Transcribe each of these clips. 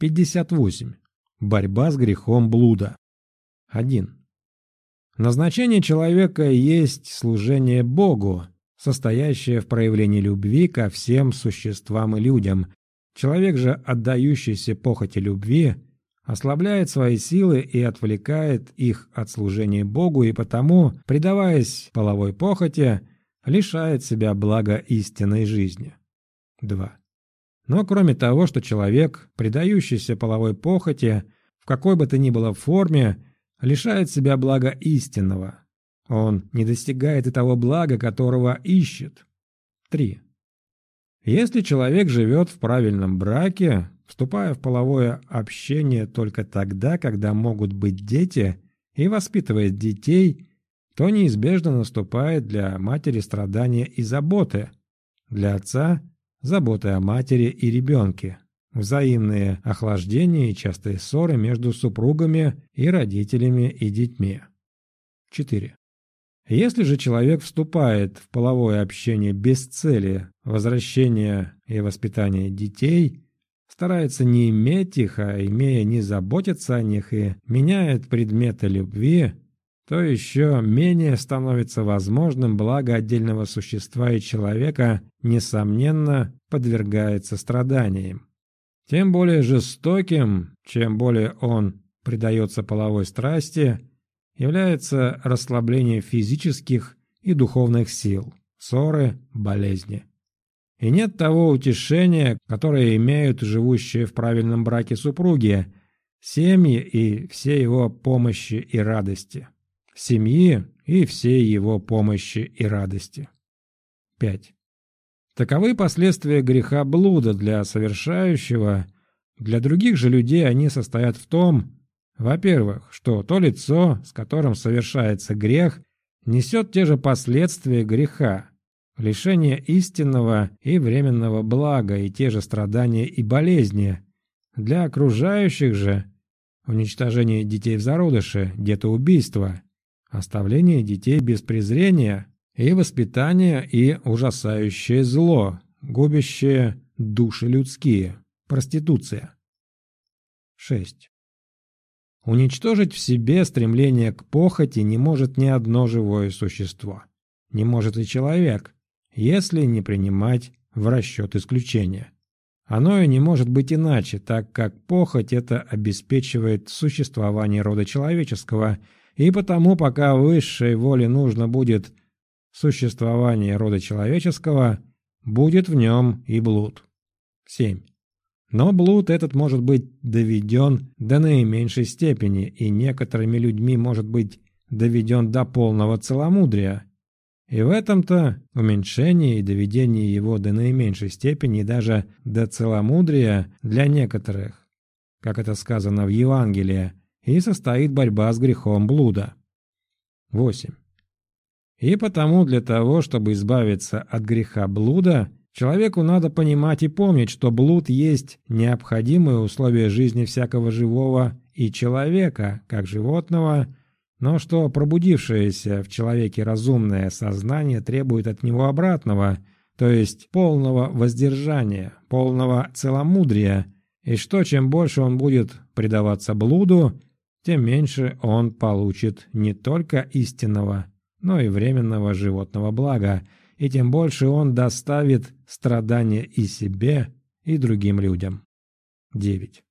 58. Борьба с грехом блуда. 1. Назначение человека есть служение Богу, состоящее в проявлении любви ко всем существам и людям. Человек же, отдающийся похоти любви, ослабляет свои силы и отвлекает их от служения Богу, и потому, предаваясь половой похоти, лишает себя блага истинной жизни. 2. Но кроме того, что человек, предающийся половой похоти, в какой бы то ни было форме, лишает себя блага истинного. Он не достигает и того блага, которого ищет. 3. Если человек живет в правильном браке, вступая в половое общение только тогда, когда могут быть дети, и воспитывает детей, то неизбежно наступает для матери страдания и заботы, для отца – заботы о матери и ребенке, взаимные охлаждения и частые ссоры между супругами и родителями и детьми. 4. Если же человек вступает в половое общение без цели возвращения и воспитания детей, старается не иметь их, а имея не заботиться о них и меняет предметы любви, то еще менее становится возможным благо отдельного существа и человека, несомненно, подвергается страданиям. Тем более жестоким, чем более он предается половой страсти, является расслабление физических и духовных сил, ссоры, болезни. И нет того утешения, которое имеют живущие в правильном браке супруги, семьи и все его помощи и радости. Семьи и все его помощи и радости. 5. Таковы последствия греха блуда для совершающего. Для других же людей они состоят в том, во-первых, что то лицо, с которым совершается грех, несет те же последствия греха, лишение истинного и временного блага и те же страдания и болезни. Для окружающих же уничтожение детей в зародыше, детоубийство, оставление детей без презрения и воспитание и ужасающее зло, губящее души людские, проституция. 6. Уничтожить в себе стремление к похоти не может ни одно живое существо. Не может и человек, если не принимать в расчет исключения. Оно и не может быть иначе, так как похоть это обеспечивает существование рода человеческого, и потому пока высшей воле нужно будет существование рода человеческого, будет в нем и блуд. 7. Но блуд этот может быть доведен до наименьшей степени, и некоторыми людьми может быть доведен до полного целомудрия, и в этом-то уменьшение и доведение его до наименьшей степени даже до целомудрия для некоторых, как это сказано в Евангелии, и состоит борьба с грехом блуда. 8. И потому для того, чтобы избавиться от греха блуда, человеку надо понимать и помнить, что блуд есть необходимое условие жизни всякого живого и человека, как животного – но что пробудившееся в человеке разумное сознание требует от него обратного, то есть полного воздержания, полного целомудрия, и что чем больше он будет предаваться блуду, тем меньше он получит не только истинного, но и временного животного блага, и тем больше он доставит страдания и себе, и другим людям. 9.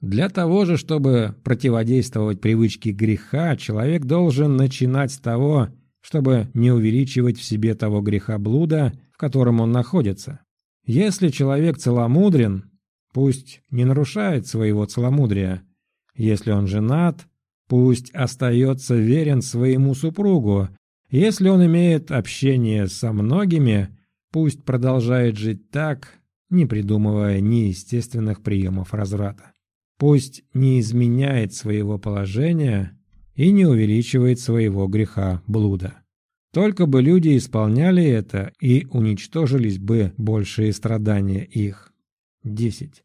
Для того же, чтобы противодействовать привычке греха, человек должен начинать с того, чтобы не увеличивать в себе того греха блуда, в котором он находится. Если человек целомудрен, пусть не нарушает своего целомудрия. Если он женат, пусть остается верен своему супругу. Если он имеет общение со многими, пусть продолжает жить так, не придумывая неестественных приемов разврата. Пусть не изменяет своего положения и не увеличивает своего греха блуда. Только бы люди исполняли это, и уничтожились бы большие страдания их. 10.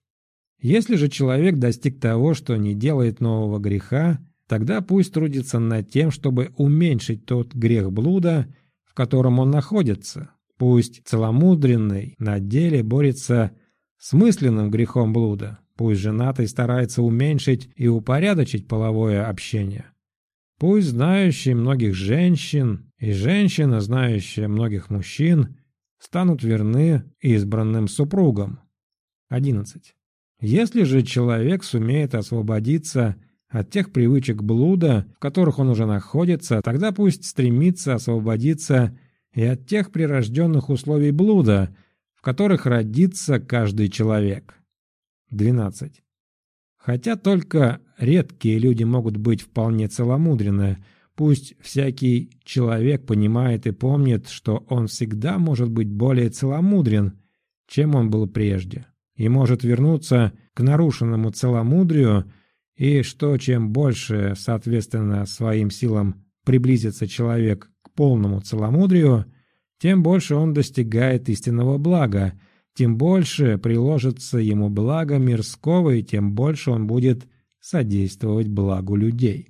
Если же человек достиг того, что не делает нового греха, тогда пусть трудится над тем, чтобы уменьшить тот грех блуда, в котором он находится. Пусть целомудренный на деле борется с мысленным грехом блуда, Пусть женатый старается уменьшить и упорядочить половое общение. Пусть знающий многих женщин и женщина, знающая многих мужчин, станут верны избранным супругам. 11. Если же человек сумеет освободиться от тех привычек блуда, в которых он уже находится, тогда пусть стремится освободиться и от тех прирожденных условий блуда, в которых родится каждый человек. 12. Хотя только редкие люди могут быть вполне целомудренны, пусть всякий человек понимает и помнит, что он всегда может быть более целомудрен, чем он был прежде, и может вернуться к нарушенному целомудрию, и что чем больше, соответственно, своим силам приблизится человек к полному целомудрию, тем больше он достигает истинного блага, тем больше приложится ему благо мирского, и тем больше он будет содействовать благу людей.